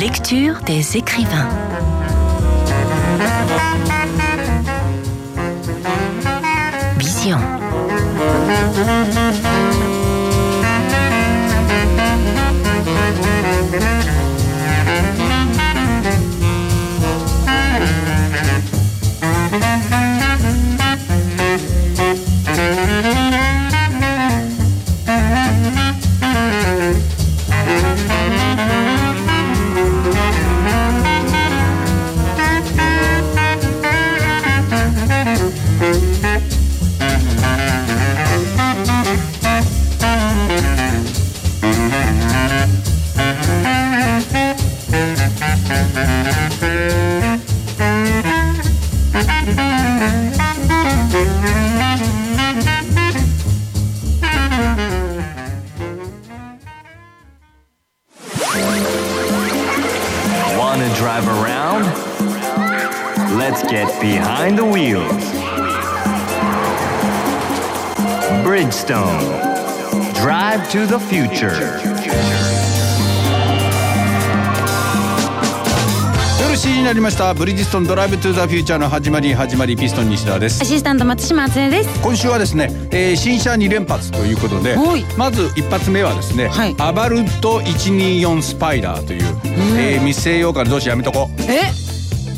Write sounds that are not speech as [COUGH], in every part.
Lecture des écrivains. Vision. Future. 夜7時になりました。ブリヂストンドライブトゥザフューチャーの始まり始まりピストン西田です。アシスタント松島敦恵です。今週はですね、えー新車2連発ということではい。まず一発目はですね、はい。アバルト124スパイダーという、えー、密声用からどうしやめとこう。え、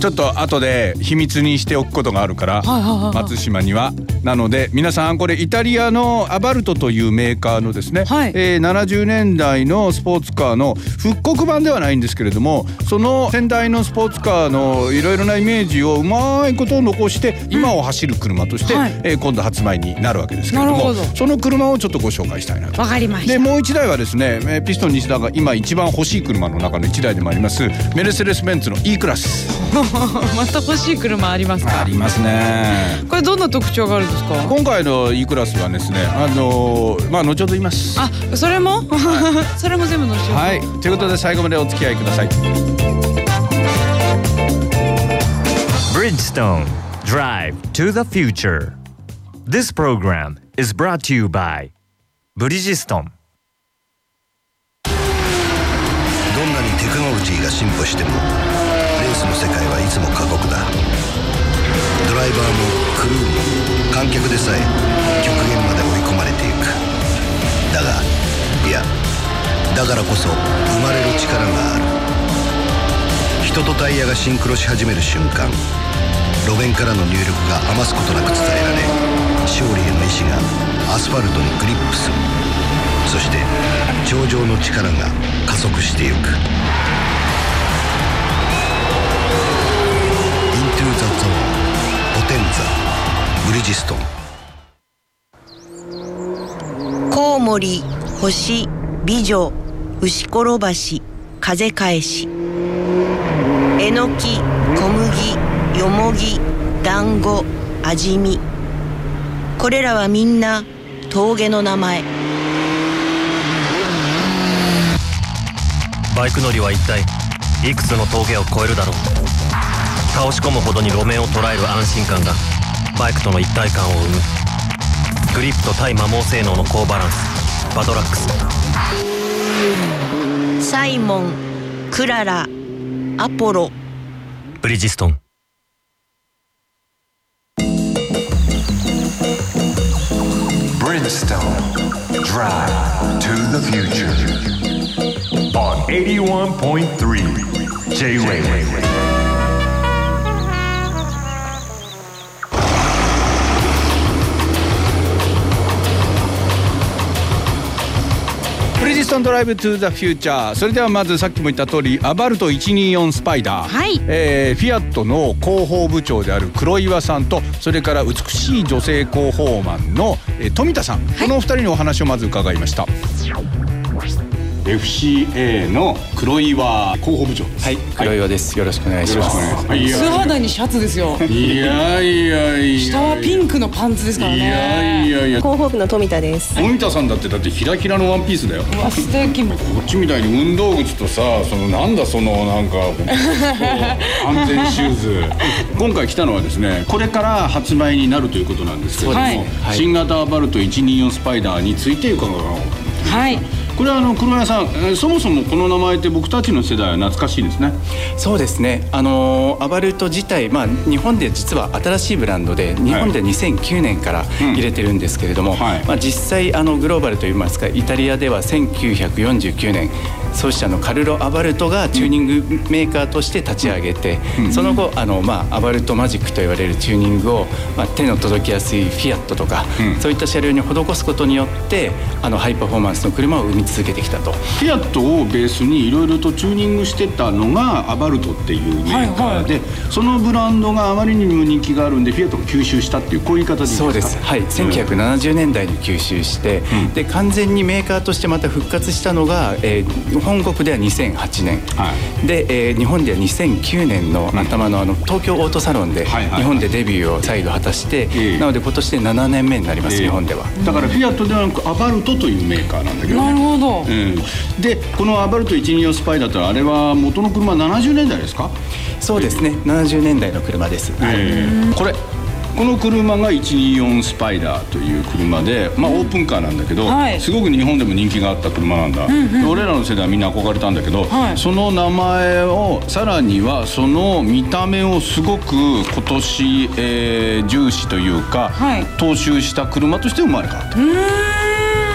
ちょっと後で秘密にしておくことがあるから、はいはいはいはい。松島にはなので皆さんこれイタリアのアバルトというメーカーのですね、はい。えー70年代のスポーツカーの復刻版ではないんですけれどもその先代のスポーツカーのいろいろなイメージをうまいことを残して今を走る車として、はい。えー今度発売になるわけですけれどもその車をちょっとご紹介したいなと。わかりました。でもう一台はですねえーピストン西田が今一番欲しい車の中の一台でもありますメルセデス・ベンツの E クラスまた欲しい車ありますか？ありますね。これどんな特徴があるんですか？今回の E クラスはですねあのーまあ後ほど言いますあ、それも、[LAUGHS] それも全部のしよう。はいということで最後までお付き合いください Bridgestone. Drive to the future. This program is brought to you by Bridgestone. どんなにテクノロジーが進歩してもレースの世界はいつも過酷だドライバーもクルーも観客でさえ極限まで追い込まれていく。だがいやだからこそ生まれる力がある。人とタイヤがシンクロし始める瞬間路面からの入力が余すことなく伝えられ勝利への意志がアスファルトにグリップする。そして頂上の力が加速してゆく。Into the Zone. ポテンブリヂストンコウモリ、星、美女、牛転ばし、風返し。えのき、小麦、よもぎ、団子、味見。これらはみんな峠の名前。バイク乗りは一体いくつの峠を越えるだろう倒し込むほどに路面を捉える安心感がバイクとの一体感を生むグリップと対摩耗性能の高バランスバドラックスサイモン、クララ、アポロ。ブリヂストン Bridgestone. Drive to the future. On 81.3 J-Wave. トンドライブトゥザフューチャーそれではまずさっきも言った通りアバルト124スパイダー、はい。えーフィアットの広報部長である黒岩さんとそれから美しい女性広報マンの、えー富田さん、このお二人のお話をまず伺いました FCA の黒岩広報部長ですはい、黒岩です。よろしくお願いします。いや素肌にシャツですよ。いやいやいや下はピンクのパンツですからいやね。いやいや広報部の富田です。富田さんだってだってひらひらのワンピースだようわ素敵。こっちみたいに運動靴とさそのなんだそのなんか安全シューズ [LAUGHS] 今回来たのはですねこれから発売になるということなんですけれども、はい新型アバルト124スパイダーについて伺おうかなと思ってますはい。ここれはあの黒谷さん、えーそもそもこの名前って僕たちの世代は懐かしいですね。そうですね。あのアバルト自体、まあ、日本で実は新しいブランドで日本では2009年から入れてるんですけれども、はい。まあ、実際あのグローバルといいますかイタリアでは1949年創始者のカルロ・アバルトがチューニングメーカーとして立ち上げて、その後あの、まあ、アバルトマジックと言われるチューニングを、まあ、手の届きやすいフィアットとか、そういった車両に施すことによってあのハイパフォーマンスの車を生み続けてきたと。フィアットをベースにいろいろとチューニングしてたのがアバルトっていうメーカーで、そのブランドがあまりにも人気があるんでフィアットが吸収したっていうこういう言い方でいいですかそうです、はい、1970年代に吸収して、で完全にメーカーとしてまた復活したのが、えー本国では2008年、はで、えー日本では2009年の頭のあの東京オートサロンではいはいはい。日本でデビューを再度果たして、ええ。なので今年で7年目になります、えー日本では。だからフィアットではなくアバルトというメーカーなんだけどね。なるほど。うん、でこのアバルト124スパイダーってあれは元の車70年代ですか、そうですね。70年代の車です、はい。えーこれこの車が124スパイダーという車で、まあ、オープンカーなんだけど、はい。すごく日本でも人気があった車なんだ、で俺らの世代はみんな憧れたんだけど、はい。その名前をさらにはその見た目をすごく今年、えー重視というか、はい。踏襲した車として生まれ変わった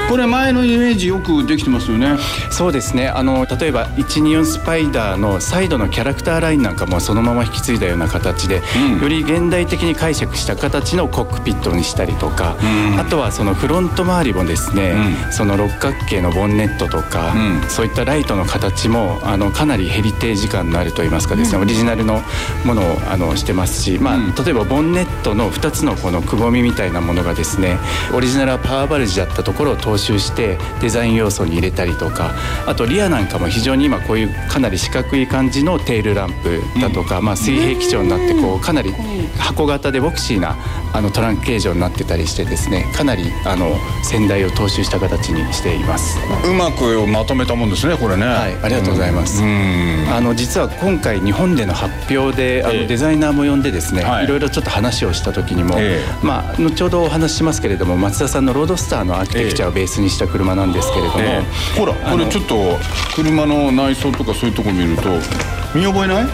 これ前のイメージよくできてますよね。そうですね。あの例えば124スパイダーのサイドのキャラクターラインなんかもそのまま引き継いだような形で、うん。より現代的に解釈した形のコックピットにしたりとか、うん。あとはそのフロント周りもですね、うん。その六角形のボンネットとか、うん。そういったライトの形もあのかなりヘリテージ感のあるといいますかですね、オリジナルのものをあのしてますし、まあうん。例えばボンネットの2つのこのくぼみみたいなものがですねオリジナルはパワーバルジだったところを踏襲してデザイン要素に入れたりとかあとリアなんかも非常に今こういうかなり四角い感じのテールランプだとか、まあ、水平基調になってこうかなり箱型でボクシーなあのトランク形状になってたりしてですねかなりあの先代を踏襲した形にしています。うまくまとめたもんですねこれね。はいありがとうございます。うん。あの実は今回日本での発表であええ。のデザイナーも呼んでですね、はい。い、ろいろちょっと話をした時にも、えまあ後ほどお話ししますけれども松田さんのロードスターのアーキテクチャをベースにした車なんですけれども、ええ。ほらこれちょっと車の内装とかそういうとこ見ると見覚えない？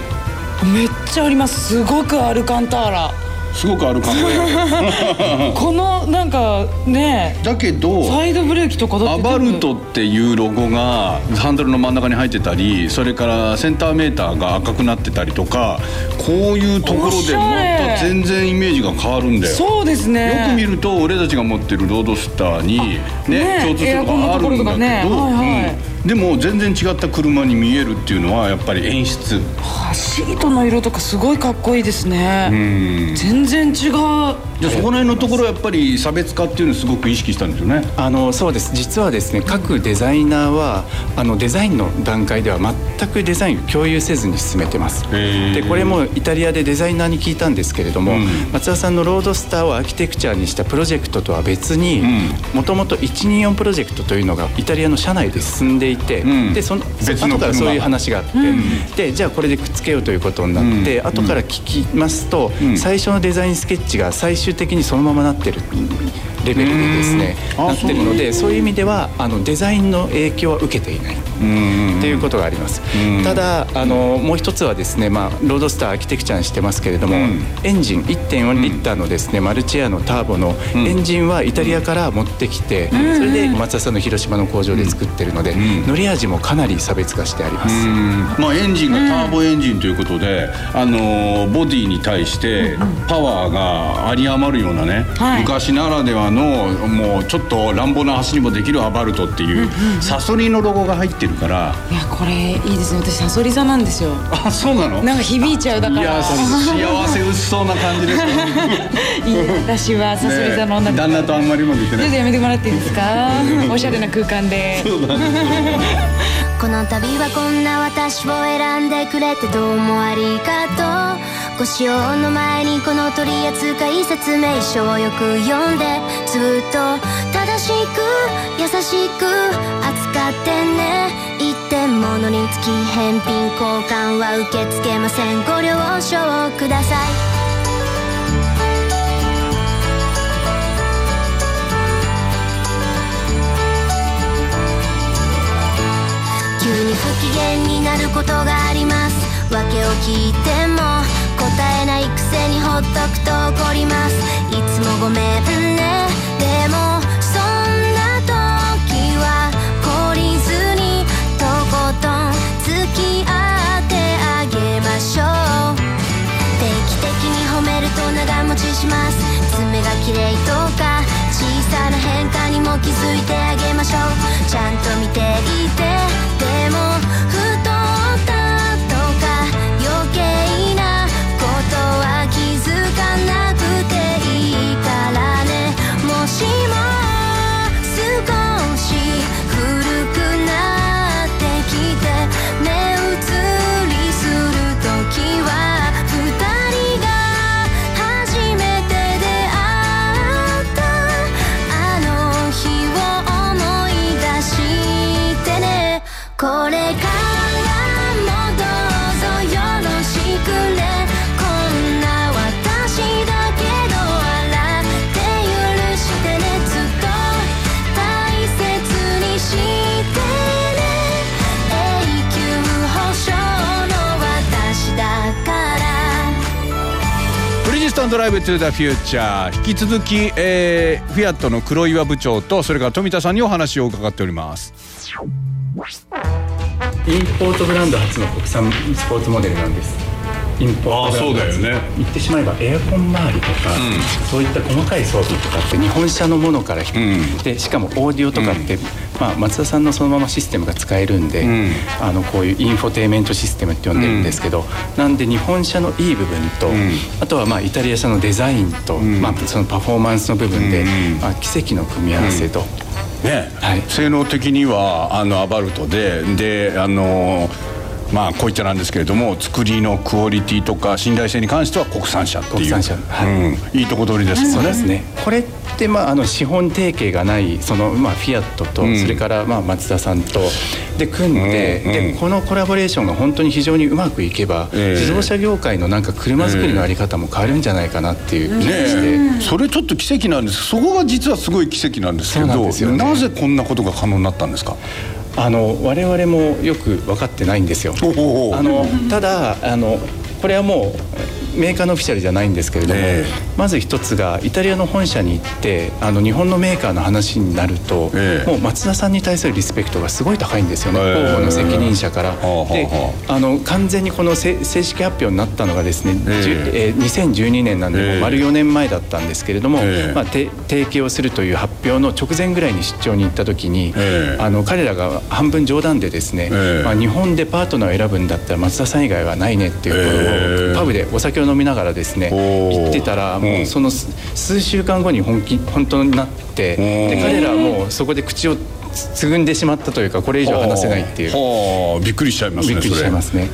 めっちゃあります。すごくアルカンターラすごくある感じ [LAUGHS] このなんかねだけどサイドブレーキとかアバルトっていうロゴがハンドルの真ん中に入ってたりそれからセンターメーターが赤くなってたりとかこういうところでまゃれ。た全然イメージが変わるんだよ。そうですね。よく見ると俺たちが持ってるロードスターにねね共通するとこがあるんだけど、ね。はいはい。うんでも全然違った車に見えるっていうのはやっぱり演出。シートの色とかすごいかっこいいですね。うん。全然違う。じゃあそこら辺のところやっぱり差別化っていうのをすごく意識したんですよね。あのそうです。実はですね各デザイナーはあのデザインの段階では全くデザインを共有せずに進めてます。ー。でこれもイタリアでデザイナーに聞いたんですけれども、うん。松田さんのロードスターをアーキテクチャにしたプロジェクトとは別にうもともと124プロジェクトというのがイタリアの社内で進んでいて、うん。でその後からそういう話があって、でじゃあこれでくっつけようということになって、うん。後から聞きますと、うん。最初のデザインスケッチが最終的にそのままなってるレベルでですね、なってるのでそう。いう意味ではあのデザインの影響は受けていない。うん。っていうことがあります、うん。ただあのもう一つはですね、まあ、ロードスターアーキテクチャにしてますけれども、うん。エンジン1.4リッターのですね、マルチエアのターボのん。エンジンはイタリアから持ってきて、それでマツダさんの広島の工場で作ってるので、ん。乗り味もかなり差別化してあります、まあ、エンジンがターボエンジンということで、あのボディに対してパワーが有り余るようなね、はい。昔ならではのもうちょっと乱暴な走りもできるアバルトっていうサソリのロゴが入ってるから。いやこれいいですね。私サソリ座なんですよ。あそうなの？なんか響いちゃうだから。いや幸せ薄そうな感じですね [LAUGHS] いや私はサソリ座の女ね旦那とあんまりうまくいってない。ちょっとやめてもらっていいですか？[LAUGHS] おしゃれな空間で。[LAUGHS] この度はこんな私を選んでくれてどうもありがとうご使用の前にこの取扱説明書をよく読んでずっと正しく優しく扱ってね。一点物につき返品交換は受け付けません。ご了承ください。急に不機嫌になることがあります。訳を聞いても答えないくせにほっとくと怒ります。いつもごめんね。でもそんな時は懲りずにとことん付き合ってあげましょう。定期的に褒めると長持ちします。爪が綺麗とか小さな変化にも気づいてあげましょう。ちゃんと見ていてさんドライブトゥザフューチャー引き続き、えー、フィアットの黒岩部長とそれから富田さんにお話を伺っております。インポートブランド初の国産スポーツモデルなんです。イそうだよね。言ってしまえばエアコン周りとか、そういった細かい装備とかって日本車のものから、でしかもオーディオとかって、まあ、松田さんのそのままシステムが使えるんで、あのこういうインフォテインメントシステムって呼んでるんですけど、なんで日本車のいい部分と、あとはまあイタリア車のデザインと、まあ、そのパフォーマンスの部分で、まあ、奇跡の組み合わせと。ね、はい。性能的にはあのアバルトでであのまあこういっちゃなんですけれども作りのクオリティとか信頼性に関しては国産車っていう。国産車。はい。うん、いいとこ取りですよね。そうですね。これってまああの資本提携がないそのまあフィアットと、ん。それからまあ松田さんとで組んで、うんうんでこのコラボレーションが本当に非常にうまくいけば、ええ。自動車業界のなんか車作りのあり方も変わるんじゃないかなっていう気がして。ねえ。それちょっと奇跡なんです。そこが実はすごい奇跡なんですけどですよね。ぜこんなことが可能になったんですか？あの我々もよく分かってないんですよ。おおおあのただあのこれはもうメーカーのオフィシャルじゃないんですけれども、えまず一つがイタリアの本社に行ってあの日本のメーカーの話になると、ええ。もう松田さんに対するリスペクトがすごい高いんですよね、ええ。広報の責任者から。ではあの完全にこのせ正式発表になったのがですね、えー2012年なんで丸4年前だったんですけれども、ええ。まあ、て提携をするという発表の直前ぐらいに出張に行った時に、ええ。あの彼らが半分冗談でですね、ええ。まあ、日本でパートナーを選ぶんだったら松田さん以外はないねっていうことを、ええ。パブでお酒を飲みながらですねおー。言ってたらうん。もうその数数週間後に本気本当になってで彼らはもうそこで口をつぐんでしまったというかこれ以上話せないっていう。はあびっくりしちゃいますねびっくりしちゃいますね。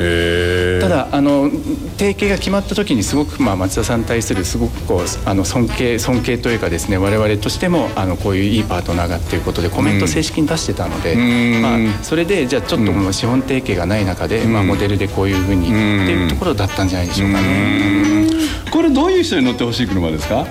ただあの提携が決まった時にすごく、まあ、松田さんに対するすごくこうあの尊敬尊敬というかですね我々としてもあのこういういいパートナーがっていうことでコメント正式に出してたので、ん。まあ、それでじゃあちょっともう資本提携がない中で、まあ、モデルでこういうふうにっていうところだったんじゃないでしょうかね。これどういう人に乗ってほしい車ですか？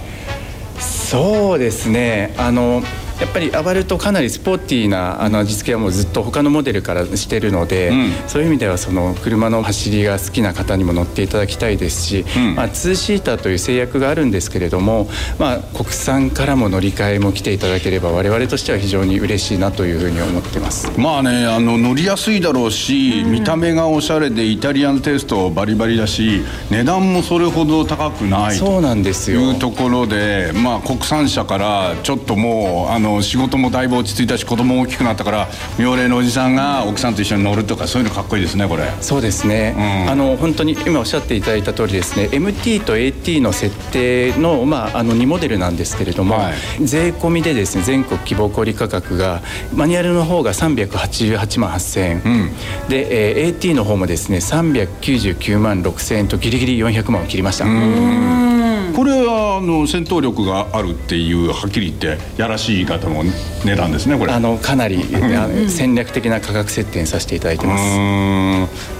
そうですね。あのやっぱりアバルトかなりスポーティーなあの味付けはもうずっと他のモデルからしてるので、うん。そういう意味ではその車の走りが好きな方にも乗っていただきたいですし、うん。まあ、2シーターという制約があるんですけれども、まあ、国産からも乗り換えも来ていただければ我々としては非常に嬉しいなというふうに思ってます。まあねあの乗りやすいだろうし、見た目がおしゃれでイタリアンテイストバリバリだし値段もそれほど高くないそうなんですよ。いうところで、まあ、国産車からちょっともうあの仕事もだいぶ落ち着いたし子供も大きくなったから妙齢のおじさんが奥さんと一緒に乗るとかそういうのかっこいいですねこれ。そうですね、うん。あの本当に今おっしゃっていただいた通りですね MT と AT の設定の,、まあ、あの2モデルなんですけれども、はい。税込みでですね全国希望小売価格がマニュアルの方が388万8000円、うん。で、えー AT の方もですね399万6000円とギリギリ400万を切りました。これはあの戦闘力があるっていうはっきり言ってやらしい言い方の値段ですねこれ。あのかなりあの戦略的な価格設定にさせていただいてま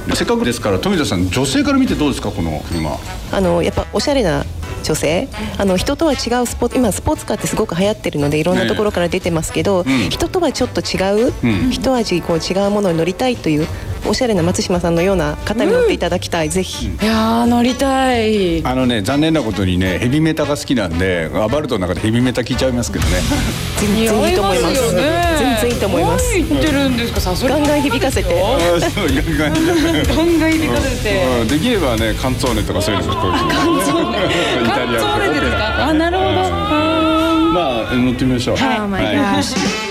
す。せっかくですから富田さん女性から見てどうですかこの車あのやっぱおしゃれな女性。あの人とは違うスポーツ今スポーツカーってすごく流行ってるのでいろんなところから出てますけど、うん。人とはちょっと違う、うん。一味こう違うものに乗りたいというおしゃれな松島さんのような方に乗っていただきたい、ぜひ。いやー乗りたい。あのね残念なことにねヘビメタが好きなんでアバルトの中でヘビメタ聞いちゃいますけどね。全然いいと思います。全然いいと思います。何言ってるんですか？さそれ。ガンガン響かせて。あーそうガンガン。響かせて。うんできればねカンツォーネとかそういうのこういうのカンツォーネイタリアンカンツォーネですか？あなるほど。まあ乗ってみましょう。はい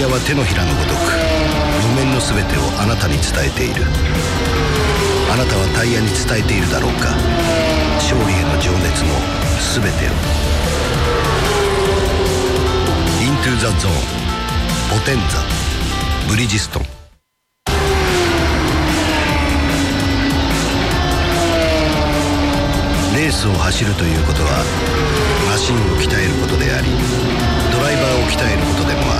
ヤは手のひらのごとく路面のすべてをあなたに伝えている。あなたはタイヤに伝えているだろうか。勝利への情熱のすべてを「イントゥ・ザ・ゾーン」「ポテンザ」「ブリヂストン」レースを走るということはマシンを鍛えることでありドライバーを鍛えることでもある。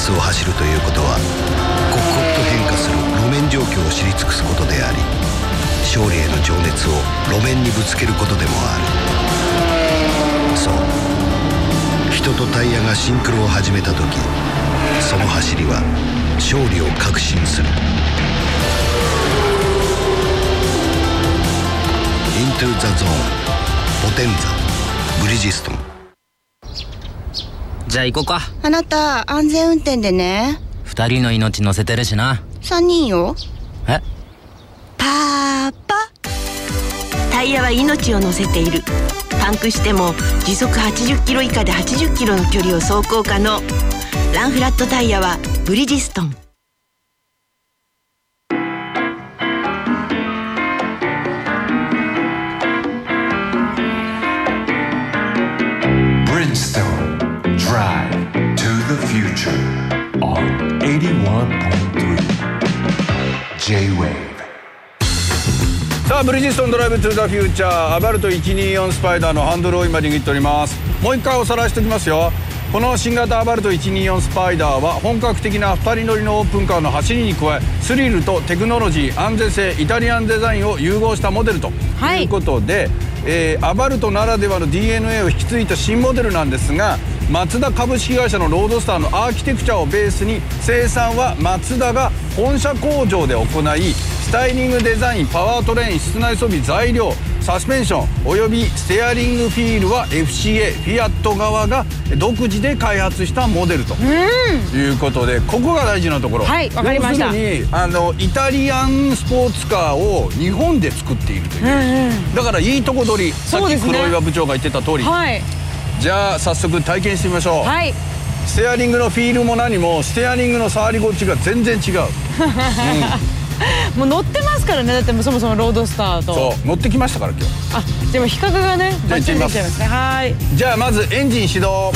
スを走るということは刻々と変化する路面状況を知り尽くすことであり勝利への情熱を路面にぶつけることでもある。そう。人とタイヤがシンクロを始めた時その走りは勝利を確信する。イントゥ・ザ・ゾーンポテンザ。ブリヂストン。じゃあ行こうか。あなた安全運転でね。二人の命乗せてるしな。3人よ。え？パパ。タイヤは命を乗せている。パンクしても時速80キロ以下で80キロの距離を走行可能。ランフラットタイヤはブリヂストンブリヂストン Drive to the Future アバルト124スパイダーのハンドルを今握っております。もう一回おさらいしておきますよ。この新型アバルト124スパイダーは本格的な2人乗りのオープンカーの走りに加えスリルとテクノロジー安全性イタリアンデザインを融合したモデルとい。うことで、えーアバルトならではの DNA を引き継いだ新モデルなんですがマツダ株式会社のロードスターのアーキテクチャをベースに生産はマツダが本社工場で行いスタイリングデザインパワートレイン室内装備材料サスペンションおよびステアリングフィールは FCA フィアット側が独自で開発したモデルということでここが大事なところ。はいわかりました。要するにあのイタリアンスポーツカーを日本で作っているという、だからいいとこ取りさっき黒岩部長が言ってた通り、はい。じゃあ早速体験してみましょう、はい。ステアリングのフィールも何もステアリングの触り心地が全然違う [LAUGHS] [LAUGHS] もう乗ってますからね。だってもうそもそもロードスターと。そう乗ってきましたから今日。あでも比較がねバッチリできちゃいますね。はい。じゃあまずエンジン始動。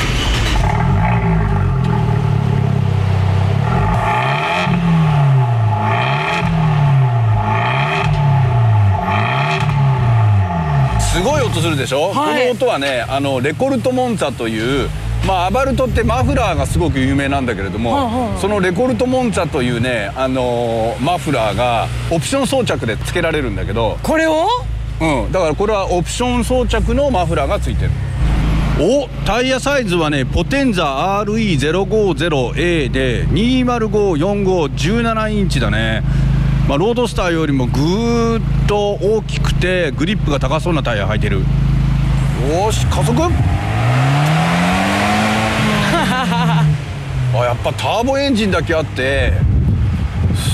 すごい音するでしょ、はい。この音はねあのレコルトモンツァというまあ、アバルトってマフラーがすごく有名なんだけれども、はいはそのレコルトモンツァというね、あのーマフラーがオプション装着で付けられるんだけど、これを？うん、だからこれはオプション装着のマフラーがついてる。おタイヤサイズはねポテンザ RE050A で2054517インチだね。まあロードスターよりもぐーっと大きくてグリップが高そうなタイヤ履いてる。よーし加速あやっぱターボエンジンだけあって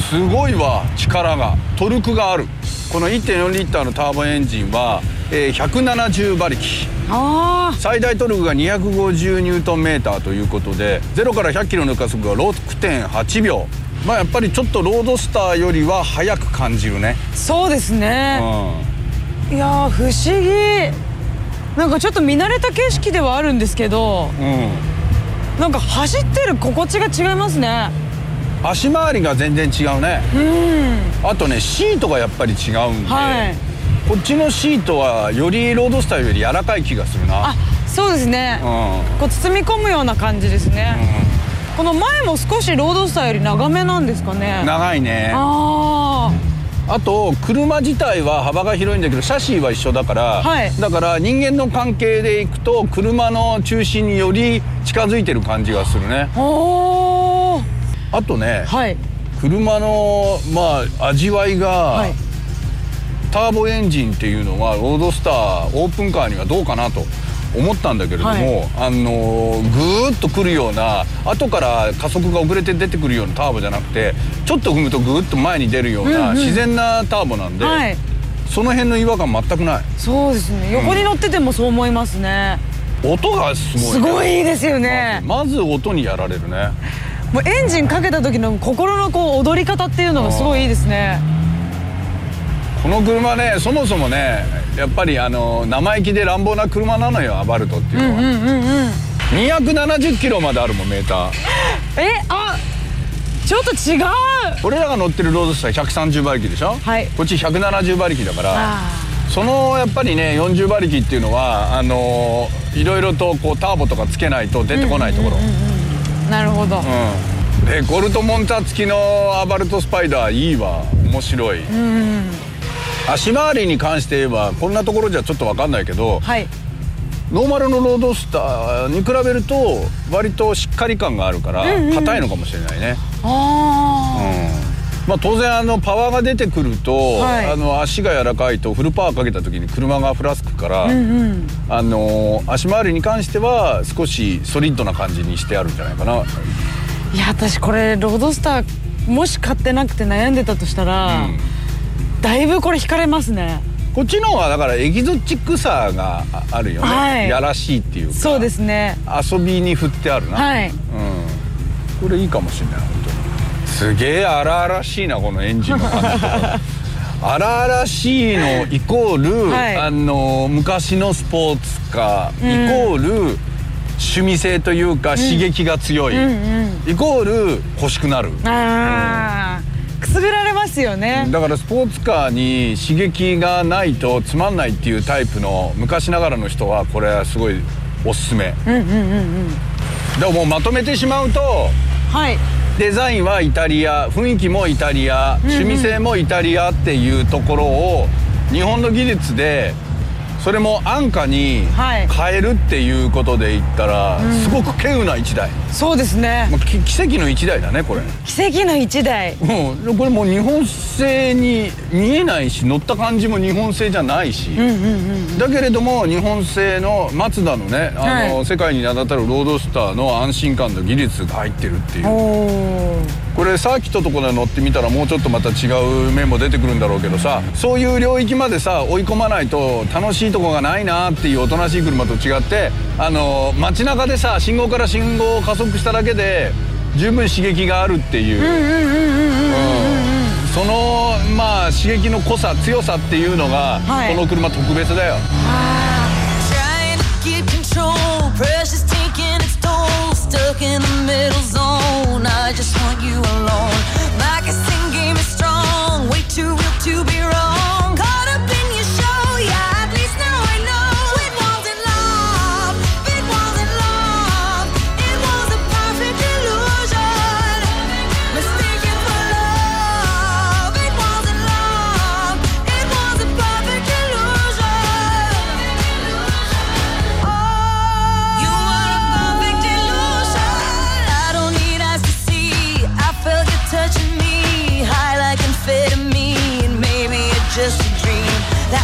すごいわ力がトルクがある。この1.4リッターのターボエンジンは、えー170馬力。あ最大トルクが250ニュートンメーターということで0から100キロの加速が6.8秒。まあやっぱりちょっとロードスターよりは速く感じるね。あそうですうね、ん。いやー不思議。なんかちょっと見慣れた景色ではあるんですけど。うんなんか走ってる心地が違いますね。足回りが全然違うね。うん。あとねシートがやっぱり違うんで、はい。こっちのシートはよりロードスターより柔らかい気がするな。あそうですね。うん。こう包み込むような感じですね、この前も少しロードスターより長めなんですかね。長いね。ああと車自体は幅が広いんだけどシャシーは一緒だから、はい。だから人間の関係でいくと車の中心により近づいてる感じがするね。あとねはい。車のまあ味わいが、はい。ターボエンジンっていうのはロードスターオープンカーにはどうかなと思ったんだけれども、はい。あのーぐーっとくるような後から加速が遅れて出てくるようなターボじゃなくてちょっと踏むとぐーっと前に出るようなうんうん。自然なターボなんで、はい。その辺の違和感全くない。そうですね。横に乗っててもそう思いますね、音がすごい、ね、すごいですよね。まずまず音にやられるね。もうエンジンかけた時の心のこう踊り方っていうのがすごいいいですね。この車ねそもそもねやっぱりあの生意気で乱暴な車なのよアバルトっていうのは、うんうんうん270キロまであるもんメーター。えあちょっと違う。俺らが乗ってるロードスター130馬力でしょ、はい。こっち170馬力だから。あそのやっぱりね40馬力っていうのはあのーいろいろとこうターボとかつけないと出てこないところ。ーなるほど、うん。レコルトモンタ付きのアバルトスパイダーいいわ。面白い、足回りに関して言えばこんなところじゃちょっと分かんないけどはい。ノーマルのロードスターに比べると割としっかり感があるから硬いのかもしれないね、あまあ、当然あのパワーが出てくると、はい。あの足が柔らかいとフルパワーかけた時に車がふらつくから、あうんうん。あの足回りに関しては少しソリッドな感じにしてあるんじゃないかな、いや私これロードスターもし買ってなくて悩んでたとしたら、うんだいぶこれ惹かれますね。こっちの方はだからエキゾチックさがああるよね、はい。やらしいっていうか。そうですね。遊びに振ってあるな、はい。うん、これいいかもしれない本当に。すげえ荒々しいなこのエンジンの感じ [LAUGHS] 荒々しいのイコール、はい。あの昔のスポーツカー、イコール趣味性というか刺激が強い、うんうん。イコール欲しくなる。ああ、くすぐられますよね、だからスポーツカーに刺激がないとつまんないっていうタイプの昔ながらの人はこれはすごいおすすめ。うんうんうんうんでももうまとめてしまうとはい。デザインはイタリア雰囲気もイタリア、趣味性もイタリアっていうところを日本の技術でそれも安価にはい。買えるっていうことで言ったら、うん。すごく稀有な1台、そうですね。奇跡の1台だねこれ。奇跡の一台。うん、これもう日本製に見えないし乗った感じも日本製じゃないし、うんうんうんだけれども日本製のマツダのねあの、はい。世界に名だたるロードスターの安心感と技術が入ってるっていう。おこれサーキットとかで乗ってみたらもうちょっとまた違う面も出てくるんだろうけどさそういう領域までさ追い込まないと楽しいとこがないなっていうおとなしい車と違ってあの街中でさ信号から信号を加速しただけで十分刺激があるっていう。そのまあ刺激の濃さ強さっていうのが、この車特別だよ。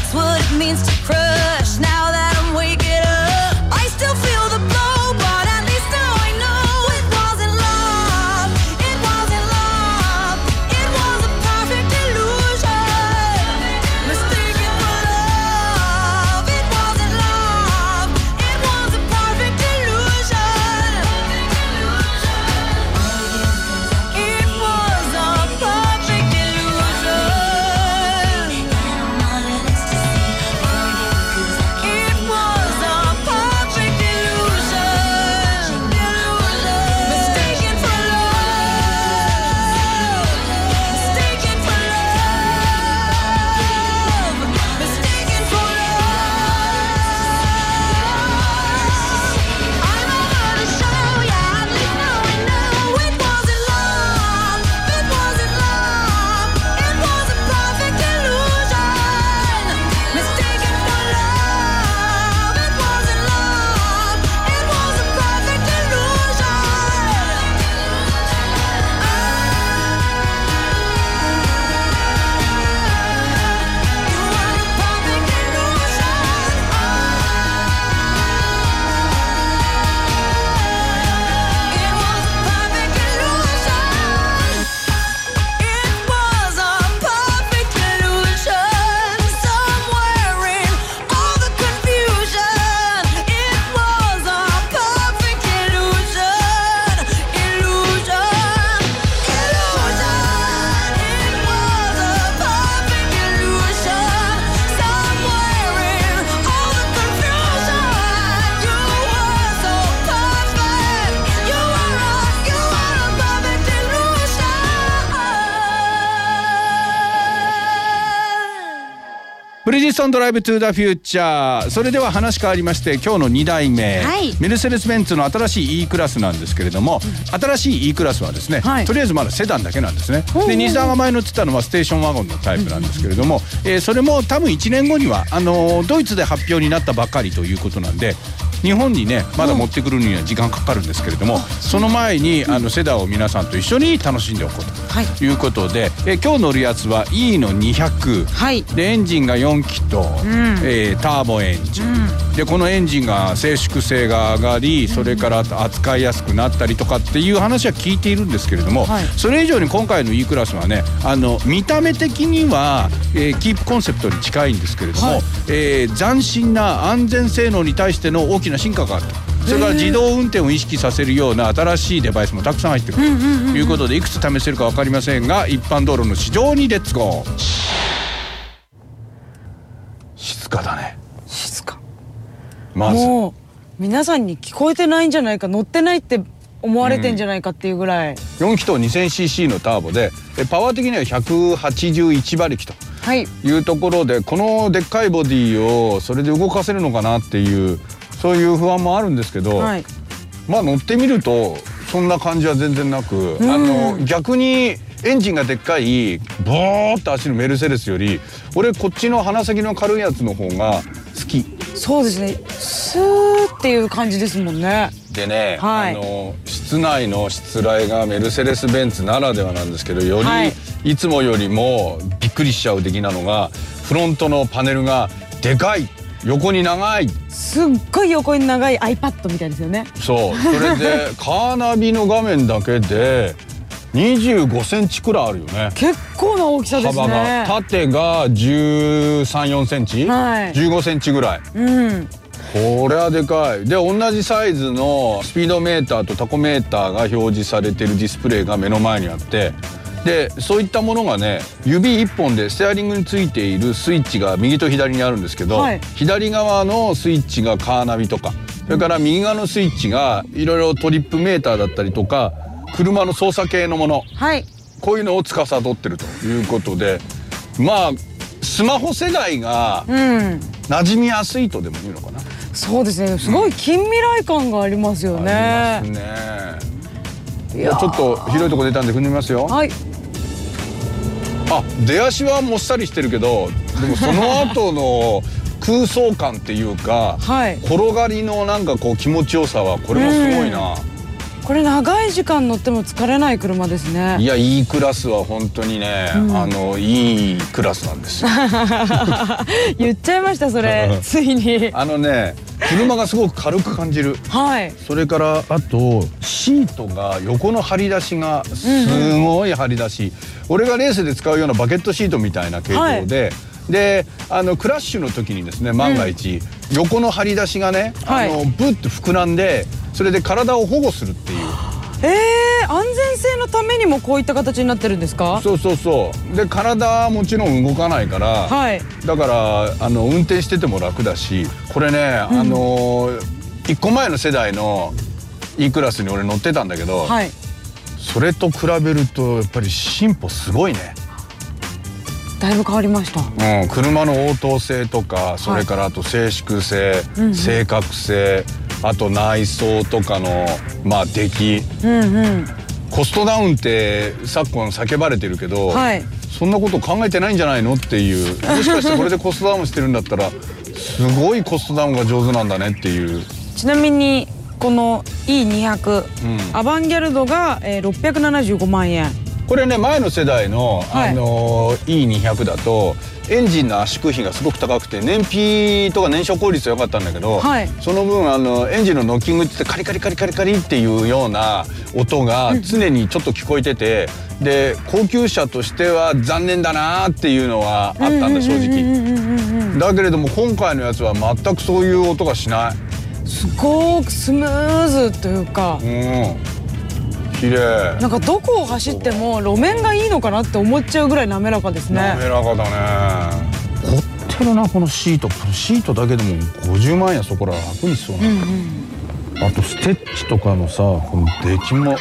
That's what it means ンドライブトゥーザフューチャーそれでは話変わりまして今日の2代目、はい。メルセデス・ベンツの新しい E クラスなんですけれども、新しい E クラスはですね、とりあえずまだセダンだけなんですね。で西田が前乗ってたのはステーションワゴンのタイプなんですけれども、えーそれも多分1年後にはあのードイツで発表になったばかりということなんで日本にねまだ持ってくるには時間かかるんですけれども、その前にあのセダンを皆さんと一緒に楽しんでおこうとい。うことで、えー今日乗るやつは E の200、でエンジンが4気筒、えーターボエンジン、でこのエンジンが静粛性が上がりそれから扱いやすくなったりとかっていう話は聞いているんですけれども、それ以上に今回の E クラスはねあの見た目的には、えーキープコンセプトに近いんですけれども、えー斬新な安全性能に対しての大きな進化があると。それから自動運転を意識させるような新しいデバイスもたくさん入ってるということでいくつ試せるか分かりませんが一般道路の市場にレッツゴー。静かだね。静か。まず。もう皆さんに聞こえてないんじゃないか乗ってないって思われてんじゃないかっていうぐらい、4気筒 2000cc のターボでえパワー的には181馬力とはい。いうところでこのでっかいボディをそれで動かせるのかなっていうそういう不安もあるんですけど、はい。まあ乗ってみるとそんな感じは全然なく、あの逆にエンジンがでっかいボーっと走るメルセデスより俺こっちの鼻先の軽いやつの方が好き。そうですね。スーっていう感じですもんね。でね、はい。あの室内のしつらいがメルセデス・ベンツならではなんですけどより、はい。い、つもよりもびっくりしちゃう出来なのがフロントのパネルがでかい横に長い。すっごい横に長い iPad みたいですよね。そう。それで [LAUGHS] カーナビの画面だけで25センチくらいあるよね。結構な大きさです幅が。ね縦が1 3 4センチ、はい。15センチぐらい。うん。これはでかい。で同じサイズのスピードメーターとタコメーターが表示されてるディスプレイが目の前にあってでそういったものがね指1本でステアリングについているスイッチが右と左にあるんですけど、はい。左側のスイッチがカーナビとかそれから右側のスイッチがいろいろトリップメーターだったりとか車の操作系のものはい。こういうのを司ってるということでまあスマホ世代がうん。馴染みやすいとでも言うのかな。そうですね。すごい近未来感がありますよね。ありますね。いやちょっと広いとこ出たんで踏んでみますよ。はいあ出足はもっさりしてるけどでもその後の空想感っていうか、[LAUGHS] はい転がりのなんかこう気持ちよさはこれもすごいな。これ長い時間乗っても疲れない車ですね。いやいいクラスは本当にね、うん。あのいいクラスなんですよ。[LAUGHS] 言っちゃいましたそれ。[LAUGHS] ついに。あのね車がすごく軽く感じる。はい。それからあとシートが横の張り出しがすごい張り出し、俺がレースで使うようなバケットシートみたいな形状で、であのクラッシュの時にですね万が一、横の張り出しがね、はい。あのブッと膨らんでそれで体を保護するっていう。えー、安全性のためにもこういった形になってるんですか？そうそうそう。で体はもちろん動かないから、はい。だからあの運転してても楽だしこれね、あの1個前の世代の E クラスに俺乗ってたんだけど、はい。それと比べるとやっぱり進歩すごいね、だいぶ変わりました。うん、車の応答性とかそれからあと静粛性、うんうん。正確性あと内装とかのまあ出来。うんうん。コストダウンって昨今叫ばれてるけど、はい。そんなこと考えてないんじゃないのっていう。もしかしてこれでコストダウンしてるんだったらすごいコストダウンが上手なんだねっていう、ちなみにこの E200、うん。アバンギャルドが、えー、675万円これね前の世代の、はいあの E200 だとエンジンの圧縮比がすごく高くて燃費とか燃焼効率は良かったんだけど、はいその分あのエンジンのノッキングって言ってカリカリカリカリカリっていうような音が常にちょっと聞こえてて、で高級車としては残念だなっていうのはあったんだ正直。だけれども今回のやつは全くそういう音がしない。すごくスムーズというかうん。綺麗。なんかどこを走っても路面がいいのかなって思っちゃうぐらい滑らかですね滑らかだね。凝ってるなこのシート。このシートだけでも50万円そこら楽にしそうな。あとステッチとかのさこの出来も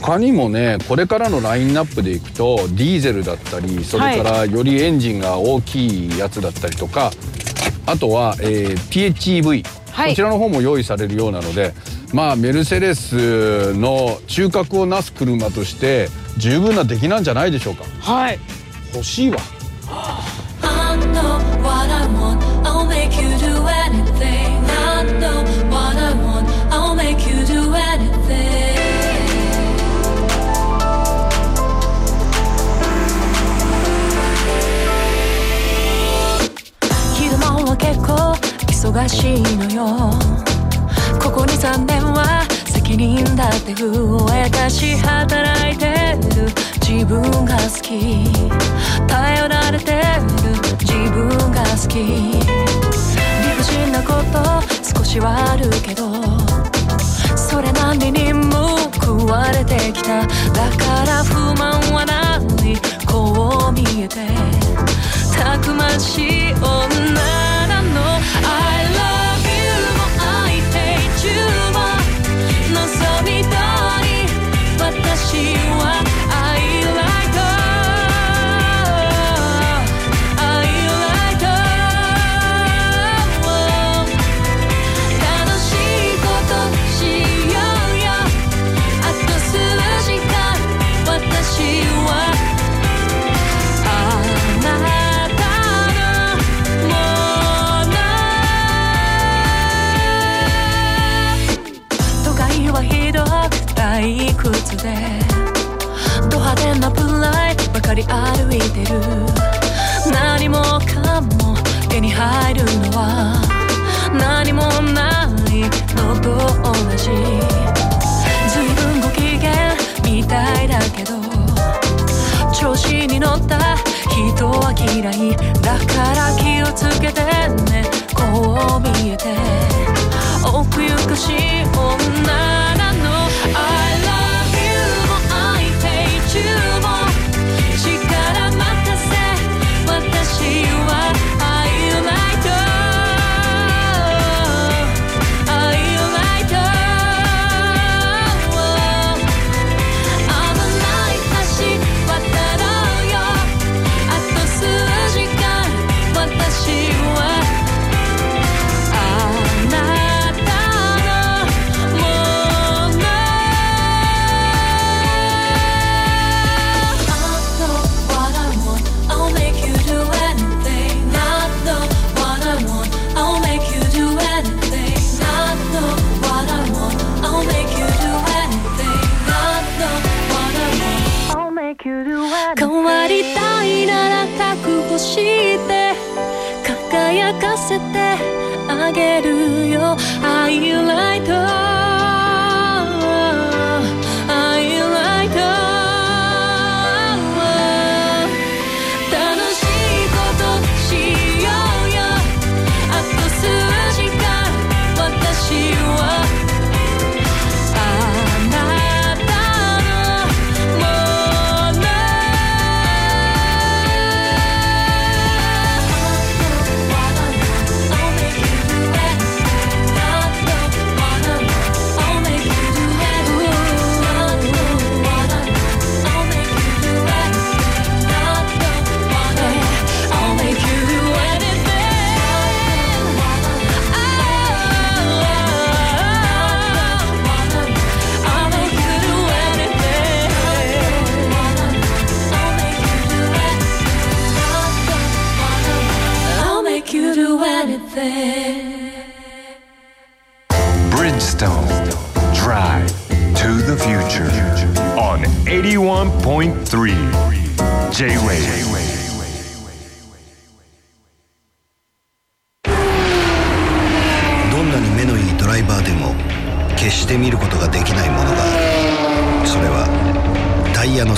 他にもねこれからのラインナップでいくとディーゼルだったりそれからよりエンジンが大きいやつだったりとかあとは、えー PHEV、はいこちらの方も用意されるようなのでまあメルセデスの中核をなす車として十分な出来なんじゃないでしょうか。はい。欲しいわ。忙しいのよ。ここ23年は責任だって増えたし働いてる自分が好き。頼られてる自分が好き。理不尽なこと少しはあるけどそれなりに報われてきた。だから不満はない。こう見えて。たくましい女なの。I love 私はかり歩いてる。何もかも手に入るのは何もないのと同じ。随分ご機嫌みたいだけど調子に乗った人は嫌い。だから気をつけてね。こう見えて奥ゆかしい女なの。I love you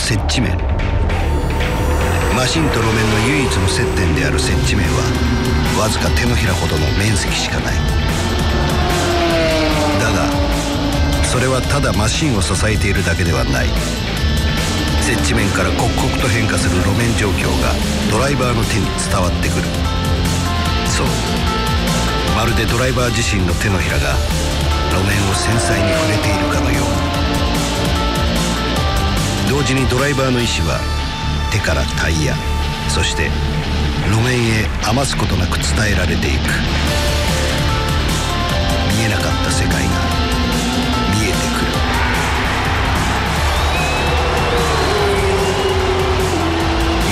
接地面。マシンと路面の唯一の接点である接地面はわずか手のひらほどの面積しかない。だがそれはただマシンを支えているだけではない。接地面から刻々と変化する路面状況がドライバーの手に伝わってくる。そう。まるでドライバー自身の手のひらが路面を繊細に触れているかのよう。同時にドライバーの意志は手からタイヤそして路面へ余すことなく伝えられていく。見えなかった世界が見えてくる。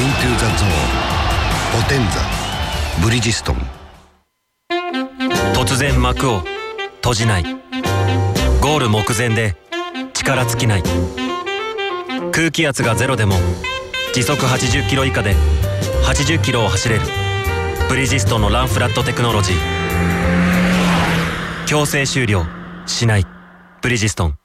Into the Zone ポテンザブリヂストン。突然幕を閉じない。ゴール目前で力尽きない。空気圧がゼロでも時速80キロ以下で80キロを走れるブリヂストンのランフラットテクノロジー。強制終了しないブリヂストン。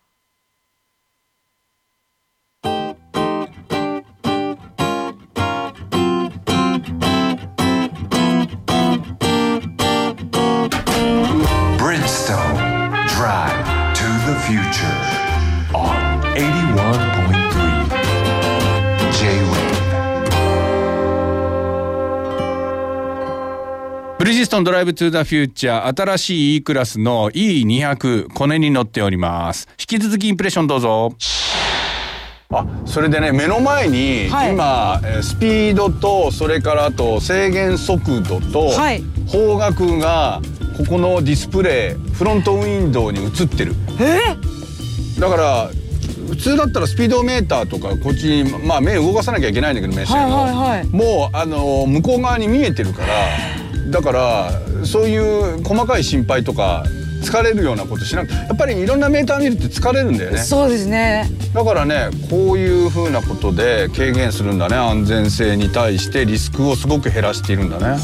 ブリヂストンドライブトゥザフューチャー新しい E クラスの E200 コネに乗っております。引き続きインプレッションどうぞ。あそれでね目の前に、はい。今えースピードとそれからあと制限速度と、はい。方角がここのディスプレイフロントウィンドウに映ってる。え？だから普通だったらスピードメーターとかこっちにまあ目動かさなきゃいけないんだけど目線を、はいはいはい。もうあの向こう側に見えてるから [LAUGHS] だからそういう細かい心配とか疲れるようなことしなくやっぱりいろんなメーター見るって疲れるんだよね。そうですね。だからねこういうふうなことで軽減するんだね。安全性に対してリスクをすごく減らしているんだね。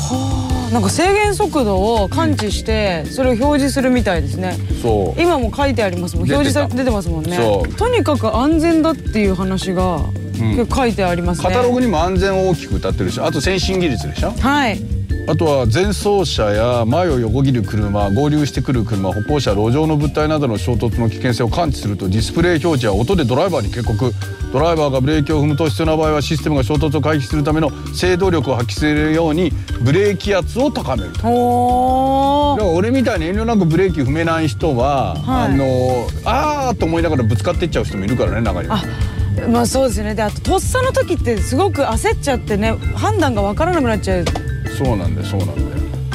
なんか制限速度を感知してそれを表示するみたいですね。そう。今も書いてありますもん。表示さ出てますもんね。そう。とにかく安全だっていう話が結構書いてありますね、カタログにも安全を大きく歌ってるしあと先進技術でしょ。はいあとは前走車や前を横切る車合流してくる車歩行者路上の物体などの衝突の危険性を感知するとディスプレイ表示や音でドライバーに警告ドライバーがブレーキを踏むと必要な場合はシステムが衝突を回避するための制動力を発揮するようにブレーキ圧を高めると。だから俺みたいに遠慮なくブレーキ踏めない人は、はいあのあーと思いながらぶつかってっちゃう人もいるからね中には。まあそうですねであととっさの時ってすごく焦っちゃってね判断が分からなくなっちゃうそうなんだそうなんだよ。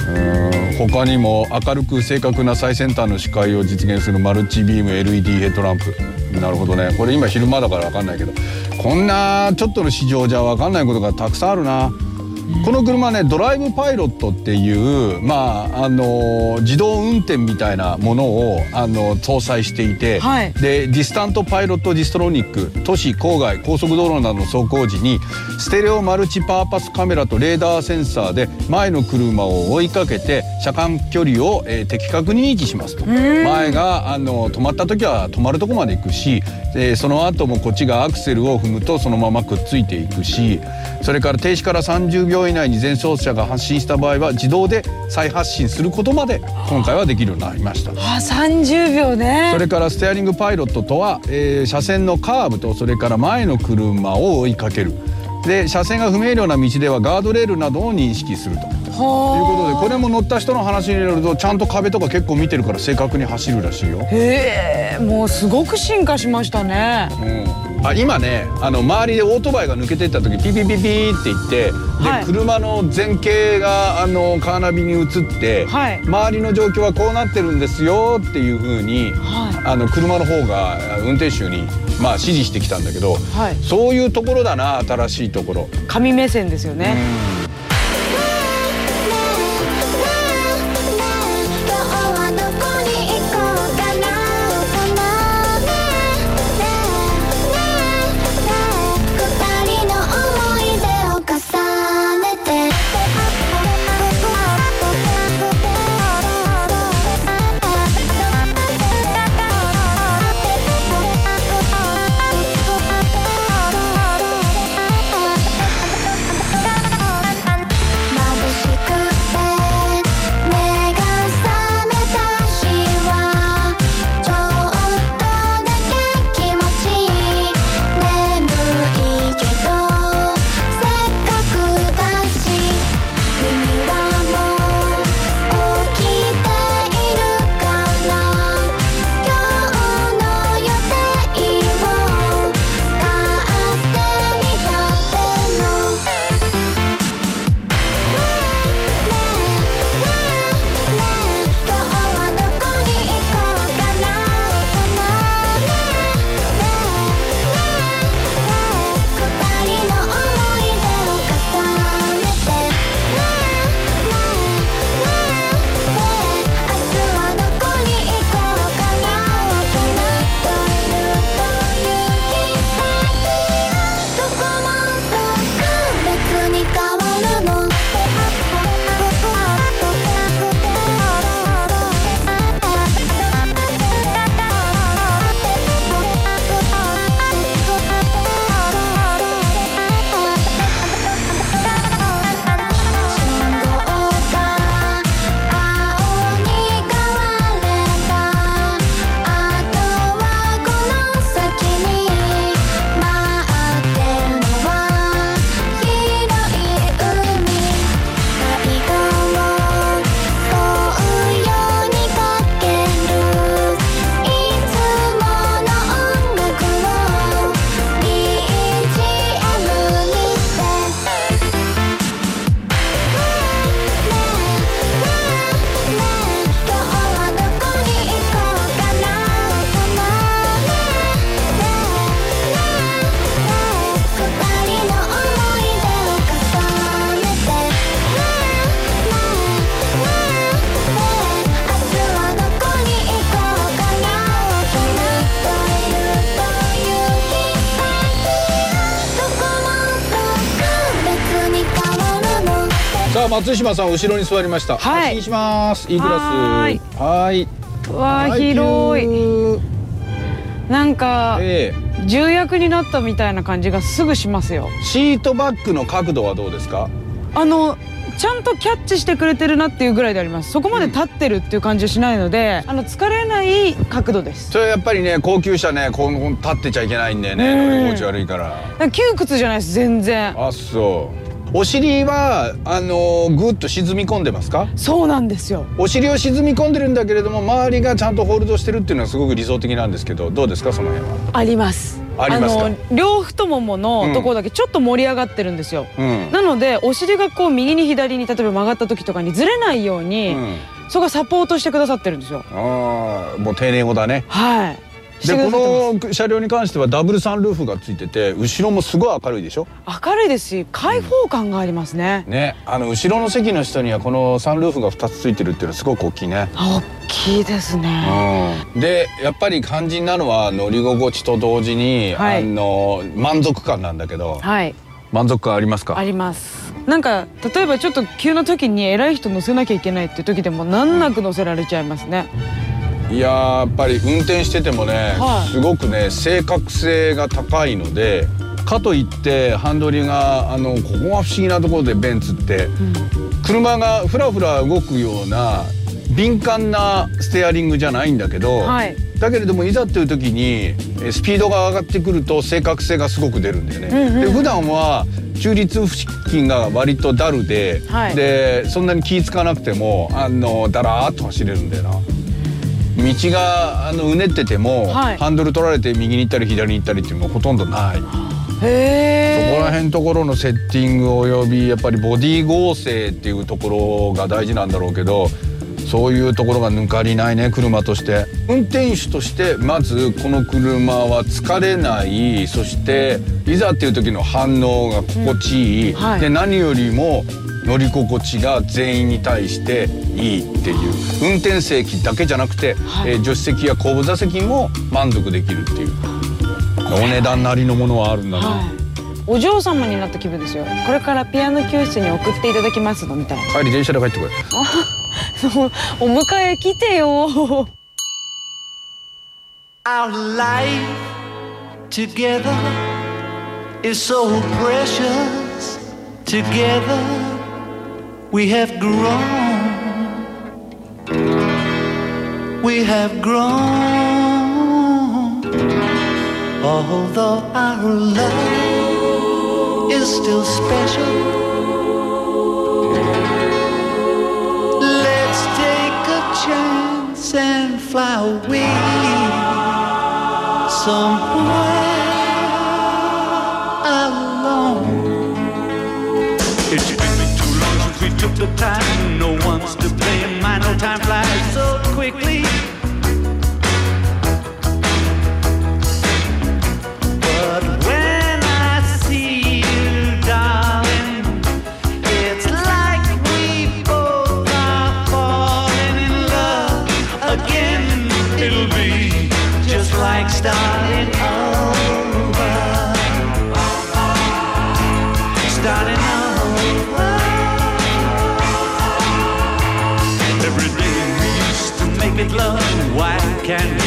うん他にも明るく正確な最先端の視界を実現するマルチビーム LED ヘッドランプ。なるほどね。これ今昼間だから分かんないけどこんなちょっとの試乗じゃ分かんないことがたくさんあるな。この車ねドライブパイロットっていうまああの自動運転みたいなものをあの搭載していて、はい。でディスタンスパイロットディストロニック都市郊外高速道路などの走行時にステレオマルチパーパスカメラとレーダーセンサーで前の車を追いかけて車間距離を、えー的確に維持しますと。ん。前があの止まった時は止まるとこまで行くしでその後もこっちがアクセルを踏むとそのままくっついていくしそれから停止から30秒以内に前走者が発進した場合は自動で再発進することまで今回はできるようになりました。あ30秒ねそれからステアリングパイロットとは、えー車線のカーブとそれから前の車を追いかけるで車線が不明瞭な道ではガードレールなどを認識すると。ということでこれも乗った人の話によるとちゃんと壁とか結構見てるから正確に走るらしいよ。へえもうすごく進化しましたねうんあ今ねあの周りでオートバイが抜けてった時ピピピピーって言ってで、はい。車の前景があのカーナビに映って、はい。周りの状況はこうなってるんですよっていう風に、あの車の方が運転手にまあ指示してきたんだけど、はい。そういうところだな新しいところ。神目線ですよね、「あ松島さん後ろに座りました。はい。します。いいクラス。はーい。はい。わあはい広い。なんかえ重役になったみたいな感じがすぐしますよ。えシートバックの角度はどうですか？あのちゃんとキャッチしてくれてるなっていうぐらいであります。そこまで立ってるっていう感じはしないので、あの疲れない角度です。それやっぱりね高級車ねこう立ってちゃいけないんだよねうん乗り心地悪いから。だから窮屈じゃないです全然。あそうお尻はあのぐっと沈み込んでますか？そうなんですよ。お尻を沈み込んでるんだけれども周りがちゃんとホールドしてるっていうのはすごく理想的なんですけどどうですかその辺は？あります。ありますか？の両太もものところだけちょっと盛り上がってるんですよ、うん。なのでお尻がこう右に左に例えば曲がった時とかにずれないように、うん。そこがサポートしてくださってるんですよ。ああもう丁寧語だね。はいでこの車両に関してはダブルサンルーフがついてて後ろもすごい明るいでしょ？明るいですし開放感がありますね、ね。あの後ろの席の人にはこのサンルーフが2つついてるっていうのはすごく大きいね。あ大きいですね、うん、でやっぱり肝心なのは乗り心地と同時に、はい。あの満足感なんだけど。はい。満足感ありますか？あります。なんか例えばちょっと急な時に偉い人乗せなきゃいけないっていう時でも難なく乗せられちゃいますね、いやーやっぱり運転しててもね、はい。すごくね正確性が高いのでかといってハンドリがあのここが不思議なところでベンツって、車がフラフラ動くような敏感なステアリングじゃないんだけど、はい。だけれどもいざっていう時にえスピードが上がってくると正確性がすごく出るんだよね。うんうんで普段は中立付近が割とダルで、はい。でそんなに気ぃ付かなくてもあのだらーっと走れるんだよな。道があのうねってても、はい。ハンドル取られて右に行ったり左に行ったりっていうのもほとんどない。そこら辺のところのセッティングおよびやっぱりボディ剛性っていうところが大事なんだろうけどそういうところが抜かりないね車として。運転手としてまずこの車は疲れない。そしていざっていう時の反応が心地いい、はい。で何よりも乗り心地が全員に対していいっていう。運転席だけじゃなくて、はい。えー助手席や後部座席も満足できるっていう。お値段なりのものはあるんだな。はい。お嬢様になった気分ですよ。これからピアノ教室に送っていただきますのみたいな。帰り電車で帰ってこい。[LAUGHS] お迎え来てよ。Our life together is so precious. Together we have grown. We have grown. Although our love is still special. Let's take a chance and fly away somewhere took the time. No one's to blame. My no time flies so quickly. can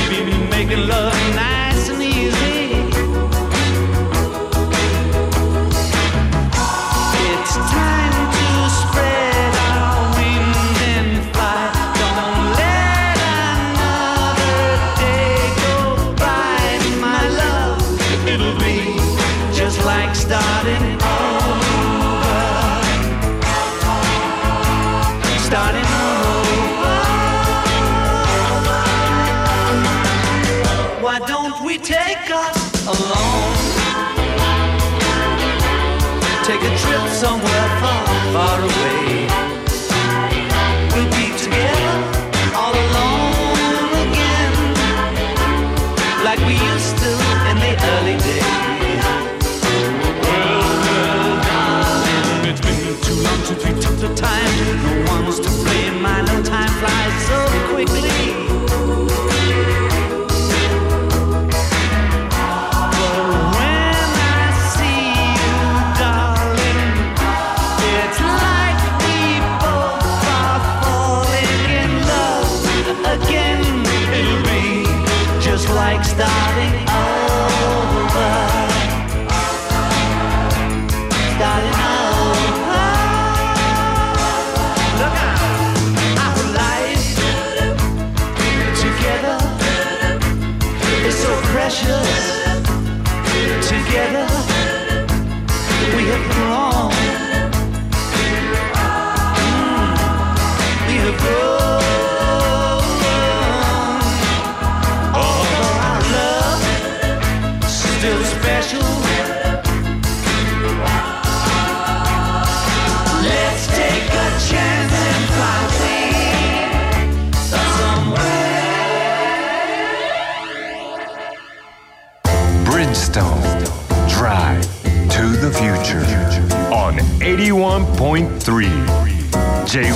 somewhere far, far away. We'll be together all alone again, like we used to in the early days. Well, well, darling, it's been too long took the time. No one's to blame. I know time flies so quickly. 世界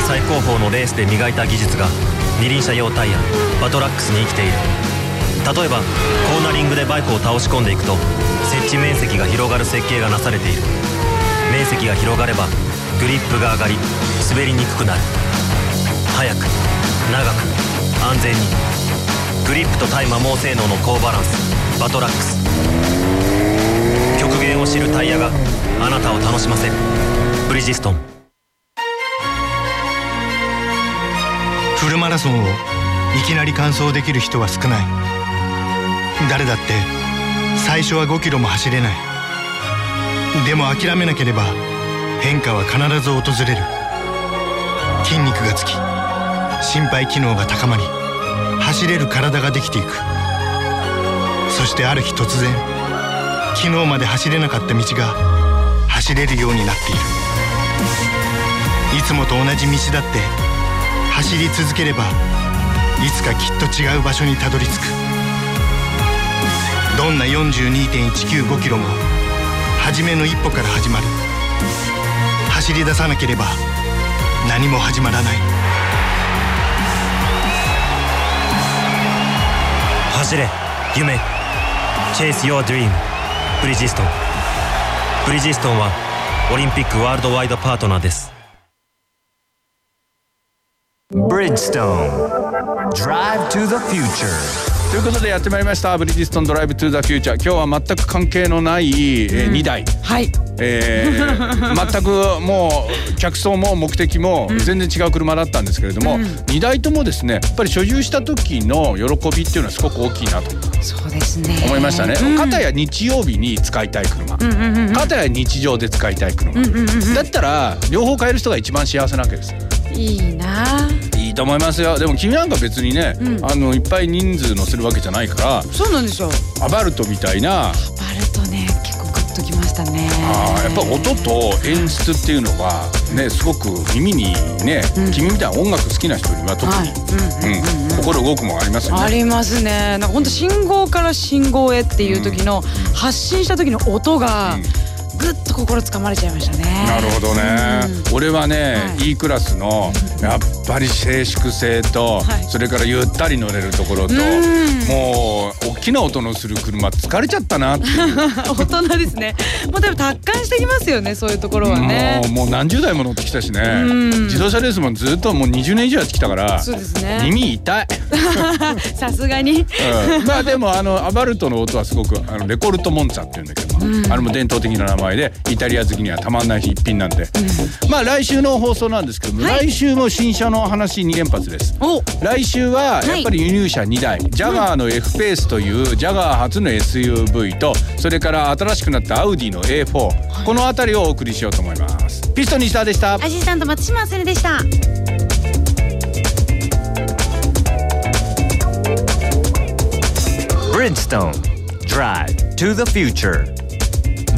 最高峰のレースで磨いた技術が二輪車用タイヤバトラックスに生きている。例えばコーナリングでバイクを倒し込んでいくと設置面積が広がる設計がなされている。面積が広がればグリップが上がり滑りにくくなる。速く長く安全に。グリップとタイ摩耗性能の高バランス。バトラックス。を知るタイヤがあなたを楽しませる。ブリヂストン。フルマラソンをいきなり完走できる人は少ない。誰だって最初は5キロも走れない。でも諦めなければ変化は必ず訪れる。筋肉がつき心肺機能が高まり走れる体ができていく。そしてある日突然昨日まで走れなかった道が走れるようになっている。いつもと同じ道だって走り続ければいつかきっと違う場所にたどり着く。どんな42.195キロも初めの一歩から始まる。走り出さなければ何も始まらない。走れ夢。Chase your dream ブリヂストン。ブリヂストンはオリンピックワールドワイドパートナーです。Bridgestone. Drive to the future. ということでやってまいりました。ブリヂストンドライブトゥザフューチャー今日は全く関係のない、え2台、はい。えー [LAUGHS] 全くもう客層も目的も全然違う車だったんですけれども、うん。2台ともですねやっぱり所有した時の喜びっていうのはすごく大きいなとそうですね。思いましたね。うん片や日曜日に使いたい車、うんうんうんうん。片や日常で使いたい車、うんうんうんうん。だったら両方買える人が一番幸せなわけです。いいな。いいと思いますよ。でも君なんか別にね、うん。あのいっぱい人数乗せるわけじゃないからそうなんですよ。アバルトみたいなしたね。あーやっぱ音と演出っていうのがねすごく耳にね、君みたいな音楽好きな人には特に、うん心動くもありますよね。ありますね。なんか本当信号から信号へっていう時の発信した時の音がぐっと心つかまれちゃいましたね。なるほどね、俺はね、E クラスのやっぱり静粛性と、それからゆったり乗れるところと、もう大きな音のする車疲れちゃったなっていう。[LAUGHS] 大人ですね。もうでも達観してきますよねそういうところはね。もうもう何十台も乗ってきたしね。うん。自動車レースもずっともう20年以上やってきたからそうですね。耳痛い、[LAUGHS] さすがに。うん、まあでもあのアバルトの音はすごくあのレコルトモンツァっていうんだけどあれも伝統的な名前でイタリア好きにはたまんない一品なんで、まあ来週の放送なんですけども、来週も新車の話2連発です。来週はやっぱり輸入車2台、ジャガーの F ペースというジャガー初の SUV とそれから新しくなったアウディの A4、この辺りをお送りしようと思います。ピストン西田でした。アシスタント松島あでした。Bridgestone. Drive to the future.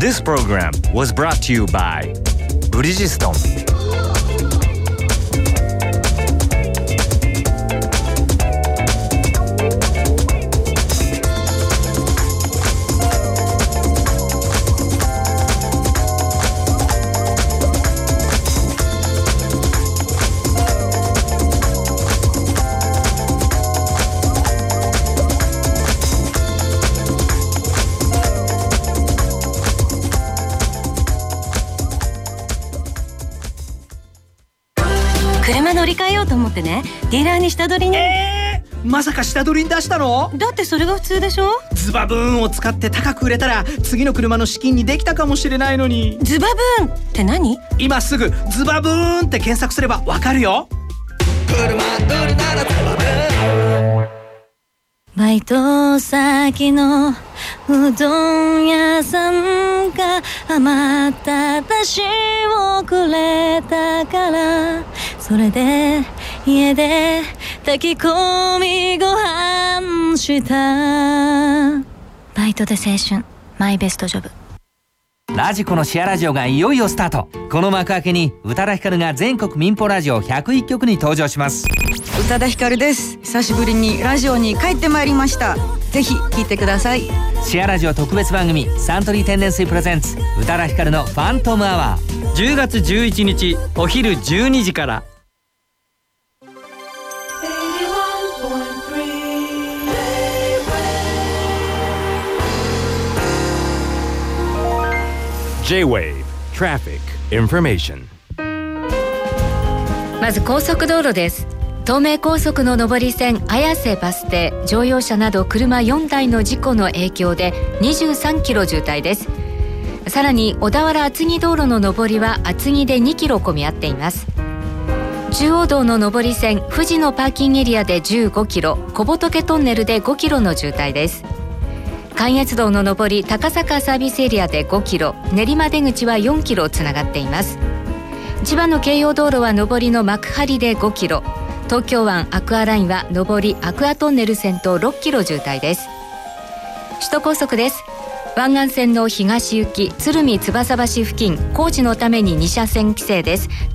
This program was brought to you by Bridgestone. 乗り換えようと思ってね。ディーラーに下取りに。えー、まさか下取りに出したの？だってそれが普通でしょ？ズバブーンを使って高く売れたら次の車の資金にできたかもしれないのに。ズバブーンって何？今すぐズバブーンって検索すればわかるよ。車乗るならズバブーン。バイト先のうどん屋さんが余った出汁をくれたからそれで家で炊き込みご飯した。バイトで青春。マイベストジョブ。ラジコのシェアラジオがいよいよスタート。この幕開けに宇多田ヒカルが全国民放ラジオ101曲に登場します。宇多田ヒカルです。久しぶりにラジオに帰ってまいりました。ぜひ聞いてください。シェアラジオ特別番組サントリー天然水プレゼンツ宇多田ヒカルのファントムアワー。10月11日お昼12時から J-Wave Traffic Information. まず高速道路です。東名高速の上り線綾瀬バス停乗用車など車4台の事故の影響で23キロ渋滞です。さらに小田原厚木道路の上りは厚木で2キロ混み合っています。中央道の上り線富士のパーキングエリアで15キロ小仏トンネルで5キロの渋滞です。関越道の上り高坂サービスエリアで5キロ練馬出口は4キロつながっています。千葉の京葉道路は上りの幕張で5キロ東京湾アクアラインは上りアクアトンネル線と6キロ渋滞です。首都高速です。湾岸線の東行き鶴見翼橋付近工事のために2車線規制です。